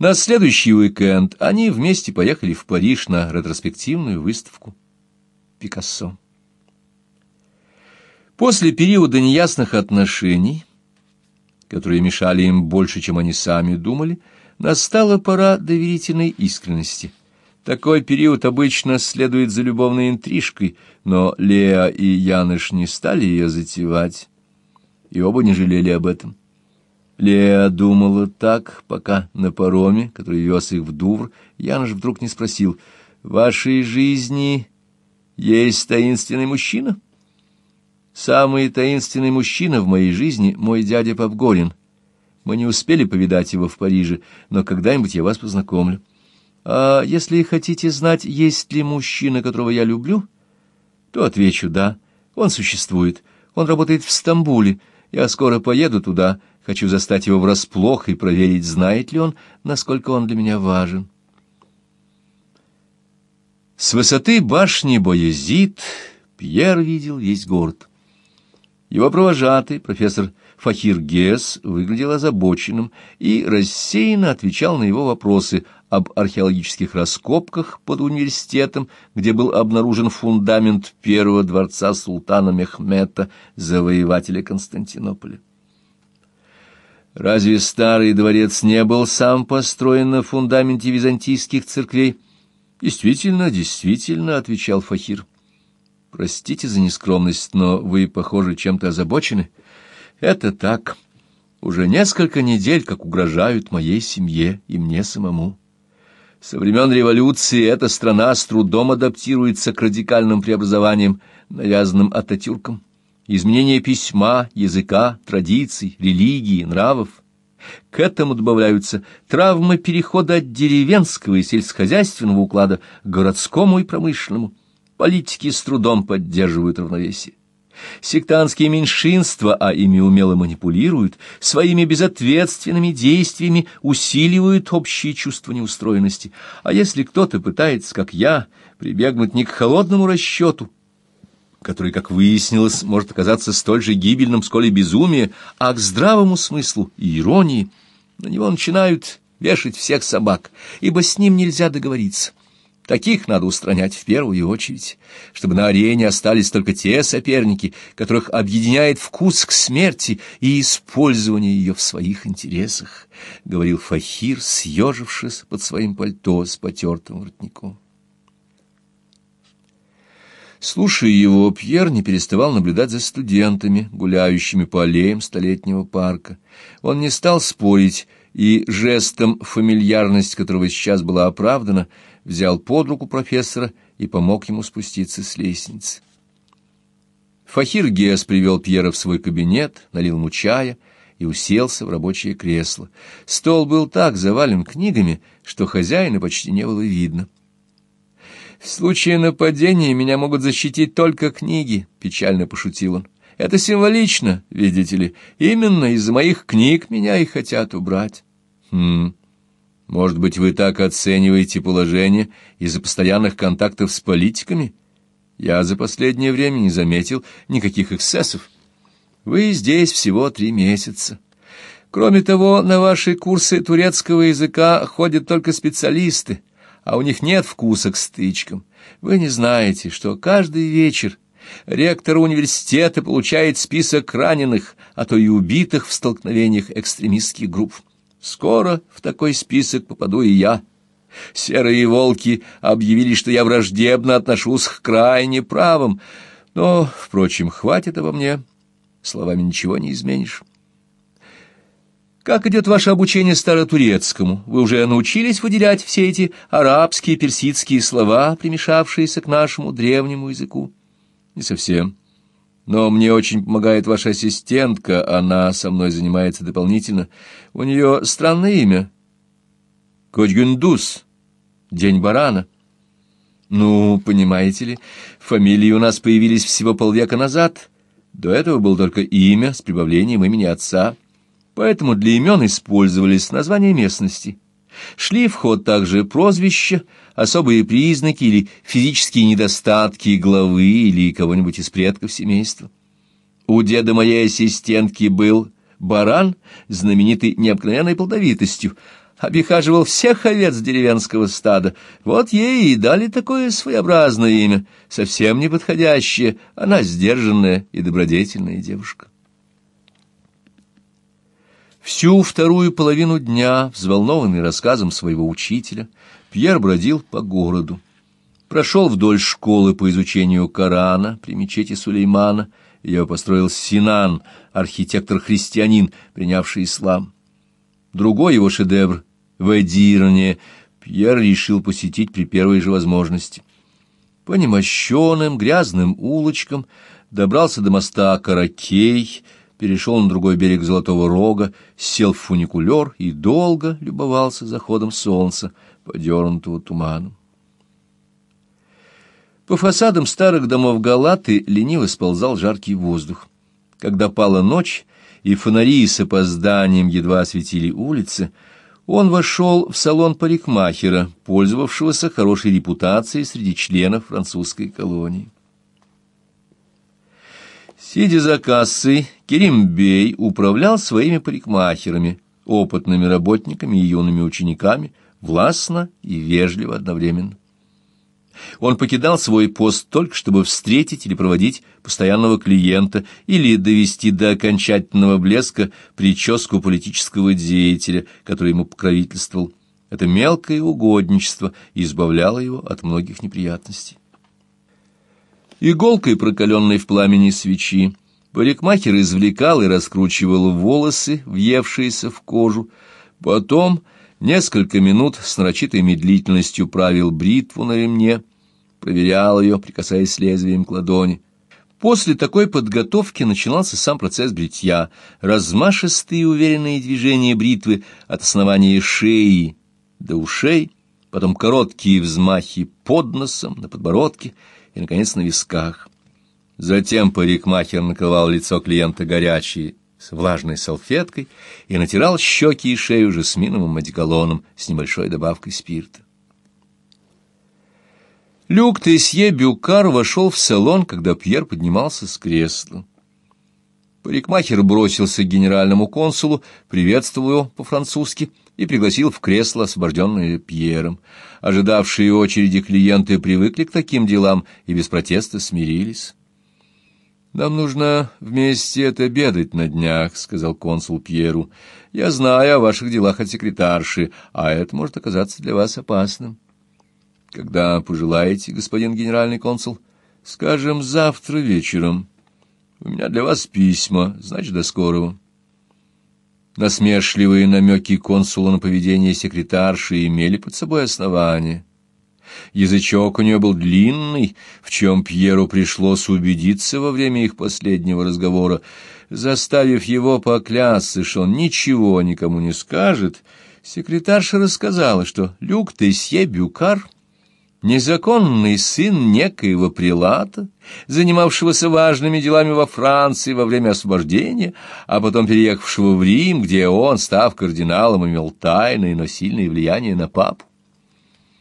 На следующий уикенд они вместе поехали в Париж на ретроспективную выставку Пикассо. После периода неясных отношений, которые мешали им больше, чем они сами думали, настала пора доверительной искренности. Такой период обычно следует за любовной интрижкой, но Леа и Яныш не стали ее затевать, и оба не жалели об этом. Леа думала так, пока на пароме, который вез их в Дувр, Яныш вдруг не спросил, «В вашей жизни есть таинственный мужчина?» Самый таинственный мужчина в моей жизни — мой дядя Павгорин. Мы не успели повидать его в Париже, но когда-нибудь я вас познакомлю. А если хотите знать, есть ли мужчина, которого я люблю, то отвечу «да». Он существует. Он работает в Стамбуле. Я скоро поеду туда. Хочу застать его врасплох и проверить, знает ли он, насколько он для меня важен. С высоты башни Боязид Пьер видел весь город. Его провожатый, профессор Фахир Гес, выглядел озабоченным и рассеянно отвечал на его вопросы об археологических раскопках под университетом, где был обнаружен фундамент первого дворца султана Мехмета, завоевателя Константинополя. Разве старый дворец не был сам построен на фундаменте византийских церквей? Действительно, действительно, отвечал Фахир. Простите за нескромность, но вы, похоже, чем-то озабочены. Это так. Уже несколько недель, как угрожают моей семье и мне самому. Со времен революции эта страна с трудом адаптируется к радикальным преобразованиям, навязанным Ататюрком. Изменение письма, языка, традиций, религии, нравов. К этому добавляются травмы перехода от деревенского и сельскохозяйственного уклада к городскому и промышленному. Политики с трудом поддерживают равновесие. Сектантские меньшинства, а ими умело манипулируют, своими безответственными действиями усиливают общее чувство неустроенности. А если кто-то пытается, как я, прибегнуть не к холодному расчету, который, как выяснилось, может оказаться столь же гибельным, сколь и безумие, а к здравому смыслу и иронии, на него начинают вешать всех собак, ибо с ним нельзя договориться. Таких надо устранять в первую очередь, чтобы на арене остались только те соперники, которых объединяет вкус к смерти и использование ее в своих интересах, — говорил Фахир, съежившись под своим пальто с потертым воротником. Слушая его, Пьер не переставал наблюдать за студентами, гуляющими по аллеям столетнего парка. Он не стал спорить, и жестом фамильярность которого сейчас была оправдана — взял под руку профессора и помог ему спуститься с лестницы. Фахир Гес привел Пьера в свой кабинет, налил ему чая и уселся в рабочее кресло. Стол был так завален книгами, что хозяина почти не было видно. «В случае нападения меня могут защитить только книги», — печально пошутил он. «Это символично, видите ли. Именно из-за моих книг меня и хотят убрать». «Хм, может быть, вы так оцениваете положение из-за постоянных контактов с политиками? Я за последнее время не заметил никаких эксцессов. Вы здесь всего три месяца. Кроме того, на ваши курсы турецкого языка ходят только специалисты, а у них нет вкуса к стычкам. Вы не знаете, что каждый вечер ректор университета получает список раненых, а то и убитых в столкновениях экстремистских групп. Скоро в такой список попаду и я. Серые волки объявили, что я враждебно отношусь к крайне правым. Но, впрочем, хватит обо мне. Словами ничего не изменишь. Как идет ваше обучение старотурецкому? Вы уже научились выделять все эти арабские, персидские слова, примешавшиеся к нашему древнему языку? Не совсем. Но мне очень помогает ваша ассистентка, она со мной занимается дополнительно. У нее странное имя. Кочгюндус, День барана. Ну, понимаете ли, фамилии у нас появились всего полвека назад. До этого было только имя с прибавлением имени отца. Поэтому для имен использовались названия местности. Шли в ход также прозвища, особые признаки или физические недостатки главы или кого-нибудь из предков семейства. У деда моей ассистентки был баран, знаменитый необыкновенной плодовитостью, обихаживал всех овец деревенского стада. Вот ей и дали такое своеобразное имя, совсем неподходящее, она сдержанная и добродетельная девушка. Всю вторую половину дня, взволнованный рассказом своего учителя, Пьер бродил по городу. Прошел вдоль школы по изучению Корана при мечети Сулеймана, ее построил Синан, архитектор-христианин, принявший ислам. Другой его шедевр в Эдирне Пьер решил посетить при первой же возможности. По немощенным грязным улочкам добрался до моста Каракей, перешел на другой берег Золотого Рога, сел в фуникулер и долго любовался заходом солнца, подернутого туманом. По фасадам старых домов Галаты лениво сползал жаркий воздух. Когда пала ночь, и фонари с опозданием едва осветили улицы, он вошел в салон парикмахера, пользовавшегося хорошей репутацией среди членов французской колонии. Сидя за кассой, Керимбей управлял своими парикмахерами, опытными работниками и юными учениками, властно и вежливо одновременно. Он покидал свой пост только чтобы встретить или проводить постоянного клиента или довести до окончательного блеска прическу политического деятеля, который ему покровительствовал. Это мелкое угодничество избавляло его от многих неприятностей. Иголкой, прокаленной в пламени свечи, парикмахер извлекал и раскручивал волосы, въевшиеся в кожу. Потом несколько минут с нарочитой медлительностью правил бритву на ремне, проверял ее, прикасаясь лезвием к ладони. После такой подготовки начинался сам процесс бритья, размашистые уверенные движения бритвы от основания шеи до ушей, потом короткие взмахи под носом, на подбородке — и, наконец, на висках. Затем парикмахер накрывал лицо клиента горячей с влажной салфеткой и натирал щеки и шею жасминовым одеколоном с небольшой добавкой спирта. Люк Тесье Бюкар вошел в салон, когда Пьер поднимался с кресла. Парикмахер бросился к генеральному консулу, приветствовал его по-французски и пригласил в кресло, освобожденное Пьером. Ожидавшие очереди клиенты привыкли к таким делам и без протеста смирились. «Нам нужно вместе отобедать на днях», — сказал консул Пьеру. «Я знаю о ваших делах от секретарши, а это может оказаться для вас опасным». «Когда пожелаете, господин генеральный консул?» «Скажем, завтра вечером». У меня для вас письма, значит, до скорого. Насмешливые намеки консула на поведение секретарши имели под собой основание. Язычок у нее был длинный, в чем Пьеру пришлось убедиться во время их последнего разговора. Заставив его поклясться, что он ничего никому не скажет, секретарша рассказала, что Люк Тесье Бюкар — Незаконный сын некоего прилата, занимавшегося важными делами во Франции во время освобождения, а потом переехавшего в Рим, где он, став кардиналом, имел тайное, но сильное влияние на папу.